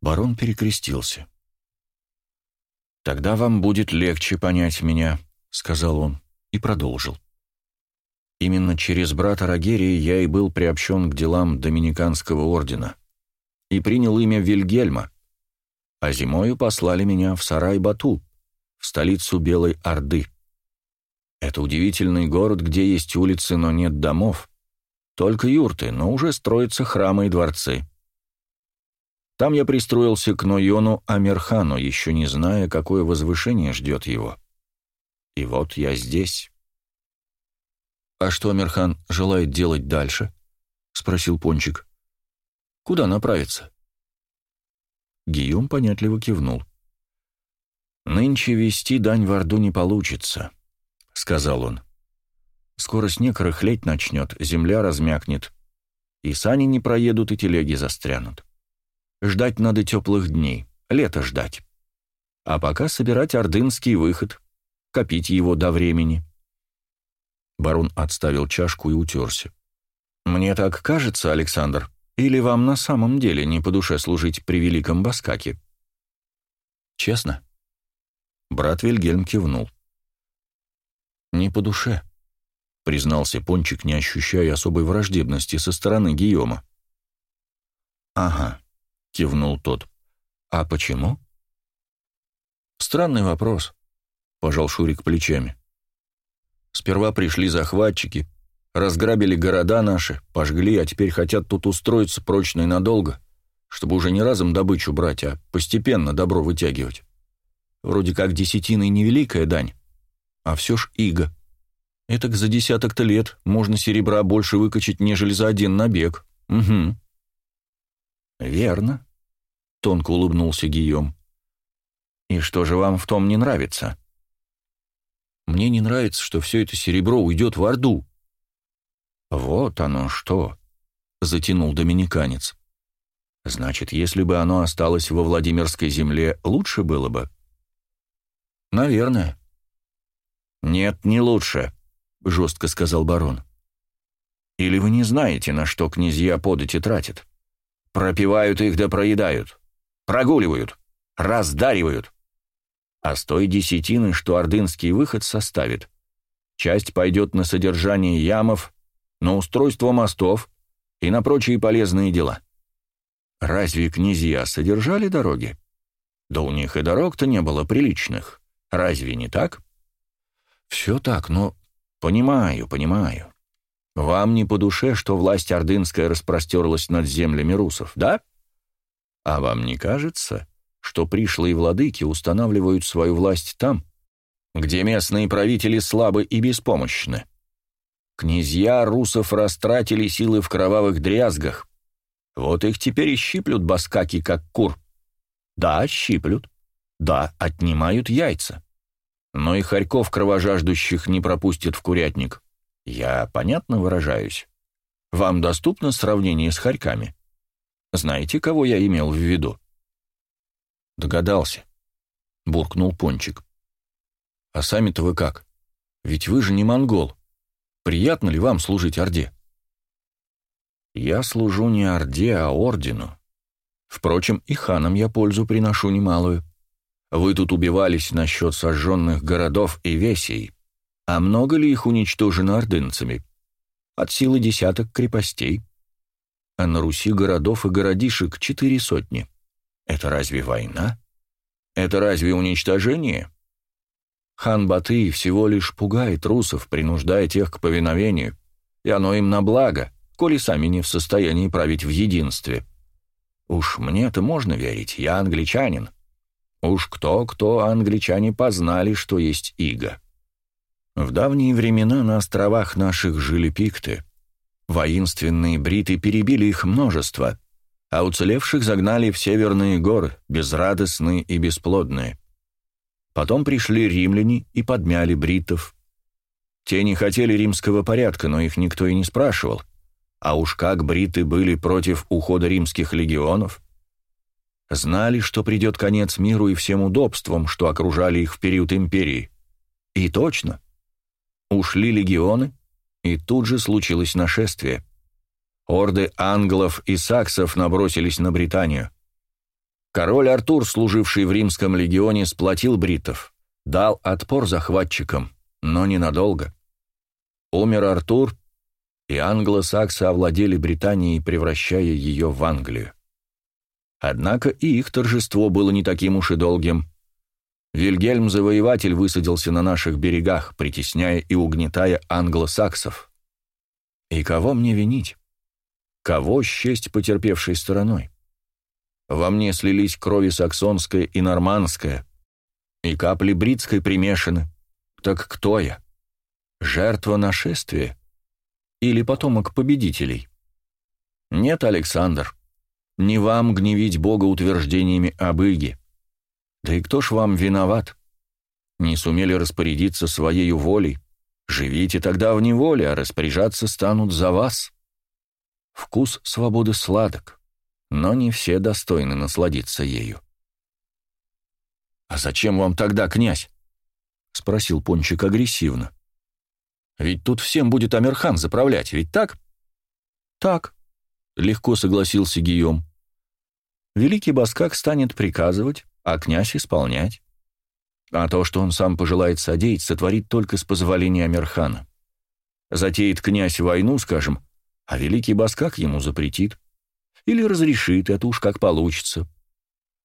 Барон перекрестился. «Тогда вам будет легче понять меня», — сказал он и продолжил. Именно через брата Рагерии я и был приобщен к делам Доминиканского ордена и принял имя Вильгельма, а зимою послали меня в Сарай-Бату, в столицу Белой Орды. Это удивительный город, где есть улицы, но нет домов, только юрты, но уже строятся храмы и дворцы. Там я пристроился к Нойону Амирхану, еще не зная, какое возвышение ждет его. И вот я здесь. «А что Амирхан желает делать дальше?» — спросил Пончик. «Куда направиться?» Гийом понятливо кивнул. «Нынче вести дань в Орду не получится», — сказал он. «Скоро снег рыхлеть начнет, земля размякнет, и сани не проедут, и телеги застрянут. Ждать надо теплых дней, лето ждать. А пока собирать ордынский выход, копить его до времени». Барон отставил чашку и утерся. «Мне так кажется, Александр, или вам на самом деле не по душе служить при великом Баскаке?» «Честно?» Брат Вильгельм кивнул. «Не по душе», — признался Пончик, не ощущая особой враждебности со стороны Гийома. «Ага», — кивнул тот. «А почему?» «Странный вопрос», — пожал Шурик плечами. Сперва пришли захватчики, разграбили города наши, пожгли, а теперь хотят тут устроиться прочно и надолго, чтобы уже не разом добычу брать, а постепенно добро вытягивать. Вроде как десятина и невеликая дань, а все ж иго. Этак за десяток-то лет можно серебра больше выкачать, нежели за один набег. Угу. Верно, — тонко улыбнулся Гийом. И что же вам в том не нравится? Мне не нравится, что все это серебро уйдет в Орду». «Вот оно что», — затянул доминиканец. Значит, если бы оно осталось во Владимирской земле, лучше было бы? Наверное. Нет, не лучше, жестко сказал барон. Или вы не знаете, на что князья подати тратят? Пропивают их да проедают, прогуливают, раздаривают. А с той десятины, что ордынский выход составит, часть пойдет на содержание ямов, на устройство мостов и на прочие полезные дела. Разве князья содержали дороги? Да у них и дорог-то не было приличных. Разве не так? Все так, но... Понимаю, понимаю. Вам не по душе, что власть ордынская распростерлась над землями русов, да? А вам не кажется, что пришлые владыки устанавливают свою власть там, где местные правители слабы и беспомощны? Князья русов растратили силы в кровавых дрязгах. Вот их теперь и щиплют баскаки, как кур. Да, щиплют. Да, отнимают яйца. Но и хорьков кровожаждущих не пропустят в курятник. Я понятно выражаюсь? Вам доступно сравнение с хорьками? Знаете, кого я имел в виду? Догадался. Буркнул Пончик. А сами-то вы как? Ведь вы же не монгол. Приятно ли вам служить Орде? Я служу не Орде, а Ордену. Впрочем, и ханам я пользу приношу немалую. Вы тут убивались насчет сожженных городов и весей. А много ли их уничтожено ордынцами? От силы десяток крепостей. А на Руси городов и городишек четыре сотни. Это разве война? Это разве уничтожение? Хан Батый всего лишь пугает русов, принуждая тех к повиновению, и оно им на благо, коли сами не в состоянии править в единстве. Уж мне-то можно верить, я англичанин. Уж кто-кто, англичане познали, что есть иго. В давние времена на островах наших жили пикты. Воинственные бриты перебили их множество, а уцелевших загнали в северные горы, безрадостные и бесплодные. Потом пришли римляне и подмяли бритов. Те не хотели римского порядка, но их никто и не спрашивал. А уж как бриты были против ухода римских легионов. Знали, что придет конец миру и всем удобствам, что окружали их в период империи. И точно — Ушли легионы, и тут же случилось нашествие. Орды англов и саксов набросились на Британию. Король Артур, служивший в римском легионе, сплотил бритов, дал отпор захватчикам, но ненадолго. Умер Артур, и англосаксы овладели Британией, превращая ее в Англию. Однако и их торжество было не таким уж и долгим. Вильгельм-завоеватель высадился на наших берегах, притесняя и угнетая англосаксов. И кого мне винить? Кого счесть потерпевшей стороной? Во мне слились крови саксонская и нормандская, и капли бритской примешаны. Так кто я? Жертва нашествия? Или потомок победителей? Нет, Александр, не вам гневить Бога утверждениями об Иге. Да и кто ж вам виноват? Не сумели распорядиться своей волей. Живите тогда в неволе, а распоряжаться станут за вас. Вкус свободы сладок, но не все достойны насладиться ею. «А зачем вам тогда, князь?» — спросил Пончик агрессивно. «Ведь тут всем будет Амирхан заправлять, ведь так?» «Так», — легко согласился Гийом. «Великий Баскак станет приказывать, а князь исполнять. А то, что он сам пожелает содеять, сотворит только с позволения Амирхана. Затеет князь войну, скажем, а великий Баскак ему запретит. Или разрешит, это уж как получится.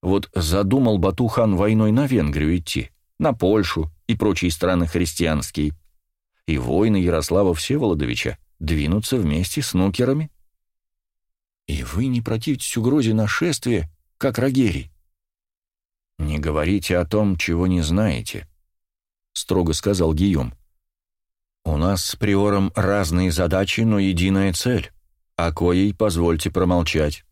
Вот задумал Батухан войной на Венгрию идти, на Польшу и прочие страны христианские. И воины Ярослава Всеволодовича двинутся вместе с нукерами. И вы не противитесь угрозе нашествия, как Рогерий? «Не говорите о том, чего не знаете», — строго сказал Гийом. «У нас с Приором разные задачи, но единая цель, о коей позвольте промолчать.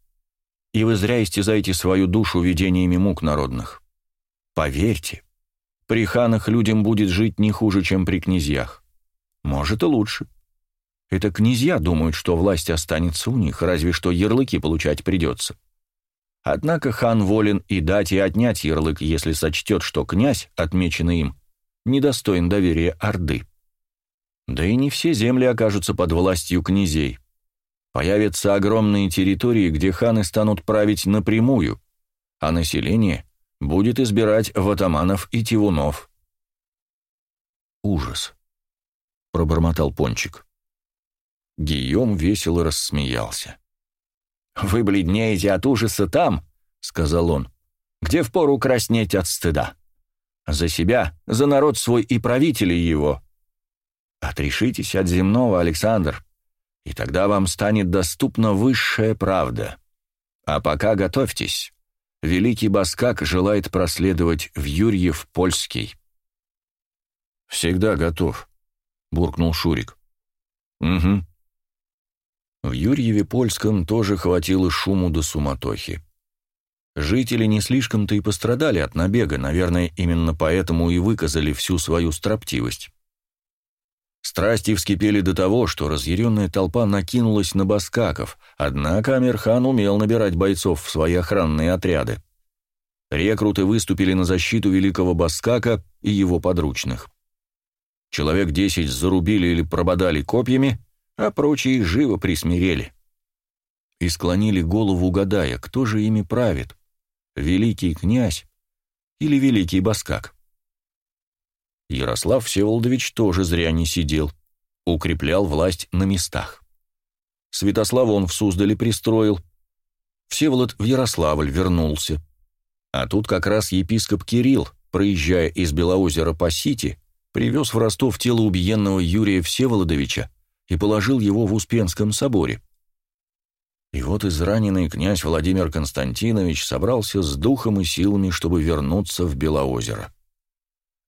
И вы зря истязаете свою душу видениями мук народных. Поверьте, при ханах людям будет жить не хуже, чем при князьях. Может и лучше. Это князья думают, что власть останется у них, разве что ярлыки получать придется. Однако хан волен и дать, и отнять ярлык, если сочтет, что князь, отмеченный им, недостоин доверия Орды. Да и не все земли окажутся под властью князей. Появятся огромные территории, где ханы станут править напрямую, а население будет избирать ватаманов и тивунов. «Ужас», — пробормотал Пончик. Гийом весело рассмеялся. «Вы бледнеете от ужаса там», — сказал он, — «где впору краснеть от стыда. За себя, за народ свой и правителей его. Отрешитесь от земного, Александр, и тогда вам станет доступна высшая правда. А пока готовьтесь. Великий Баскак желает проследовать в Юрьев Польский». «Всегда готов», — буркнул Шурик. «Угу», в Юрьеве-Польском тоже хватило шуму до суматохи. Жители не слишком-то и пострадали от набега, наверное, именно поэтому и выказали всю свою строптивость. Страсти вскипели до того, что разъяренная толпа накинулась на баскаков, однако Амирхан умел набирать бойцов в свои охранные отряды. Рекруты выступили на защиту великого баскака и его подручных. Человек десять зарубили или прободали копьями, а прочие живо присмирели. И склонили голову, гадая, кто же ими правит, великий князь или великий баскак. Ярослав Всеволодович тоже зря не сидел, укреплял власть на местах. Святослав он в Суздале пристроил, Всеволод в Ярославль вернулся. А тут как раз епископ Кирилл, проезжая из Белоозера по Сити, привез в Ростов тело убиенного Юрия Всеволодовича и положил его в Успенском соборе. И вот израненный князь Владимир Константинович собрался с духом и силами, чтобы вернуться в Белоозеро.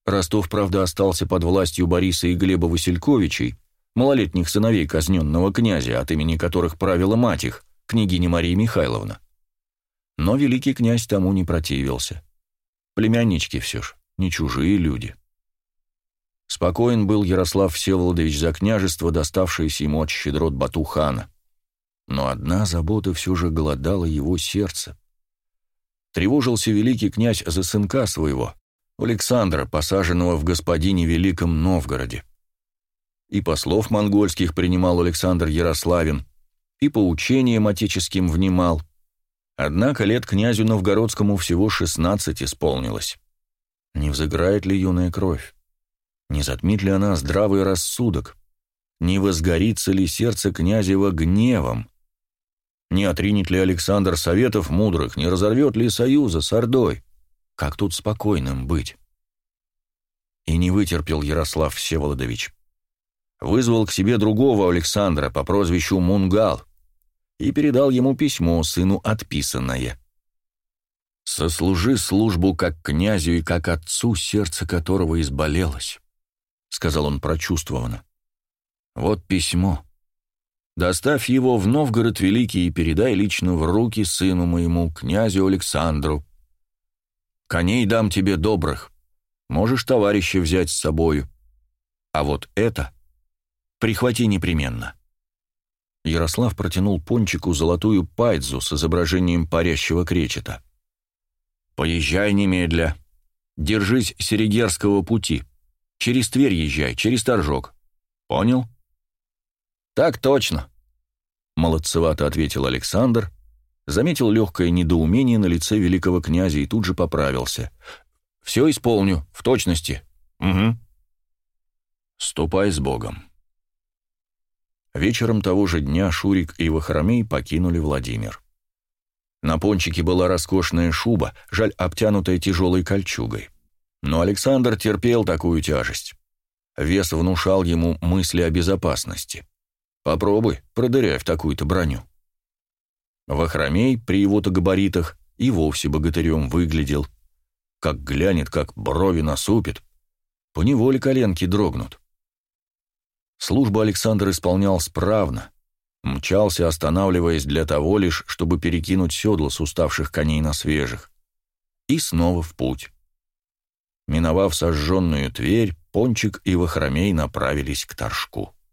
Ростов, правда, остался под властью Бориса и Глеба Васильковичей, малолетних сыновей казненного князя, от имени которых правила мать их, княгиня Мария Михайловна. Но великий князь тому не противился. Племяннички все ж, не чужие люди. Спокоен был Ярослав Всеволодович за княжество, доставшееся ему от щедрот Батухана. Но одна забота все же голодала его сердце. Тревожился великий князь за сынка своего, Александра, посаженного в господине Великом Новгороде. И послов монгольских принимал Александр Ярославин, и по учениям отеческим внимал. Однако лет князю Новгородскому всего шестнадцать исполнилось. Не взыграет ли юная кровь? Не затмит ли она здравый рассудок? Не возгорится ли сердце князева гневом? Не отринет ли Александр советов мудрых, не разорвет ли союза с Ордой? Как тут спокойным быть? И не вытерпел Ярослав Всеволодович. Вызвал к себе другого Александра по прозвищу Мунгал и передал ему письмо, сыну отписанное. «Сослужи службу как князю и как отцу, сердце которого изболелось сказал он прочувствованно. «Вот письмо. Доставь его в Новгород Великий и передай лично в руки сыну моему, князю Александру. Коней дам тебе добрых. Можешь товарища взять с собою. А вот это прихвати непременно». Ярослав протянул пончику золотую пайдзу с изображением парящего кречета. «Поезжай немедля. Держись Серегерского пути. Через Тверь езжай, через Торжок. Понял? Так точно. Молодцевато ответил Александр, заметил легкое недоумение на лице великого князя и тут же поправился. Все исполню, в точности. Угу. Ступай с Богом. Вечером того же дня Шурик и Вахромей покинули Владимир. На пончике была роскошная шуба, жаль, обтянутая тяжелой кольчугой. Но Александр терпел такую тяжесть. Вес внушал ему мысли о безопасности. Попробуй, продыряй в такую-то броню. Вахромей при его-то габаритах и вовсе богатырем выглядел. Как глянет, как брови насупит. Поневоле коленки дрогнут. Службу Александр исполнял справно. Мчался, останавливаясь для того лишь, чтобы перекинуть седло с уставших коней на свежих. И снова в путь. Миновав сожженную Тверь, Пончик и Вахромей направились к Торжку.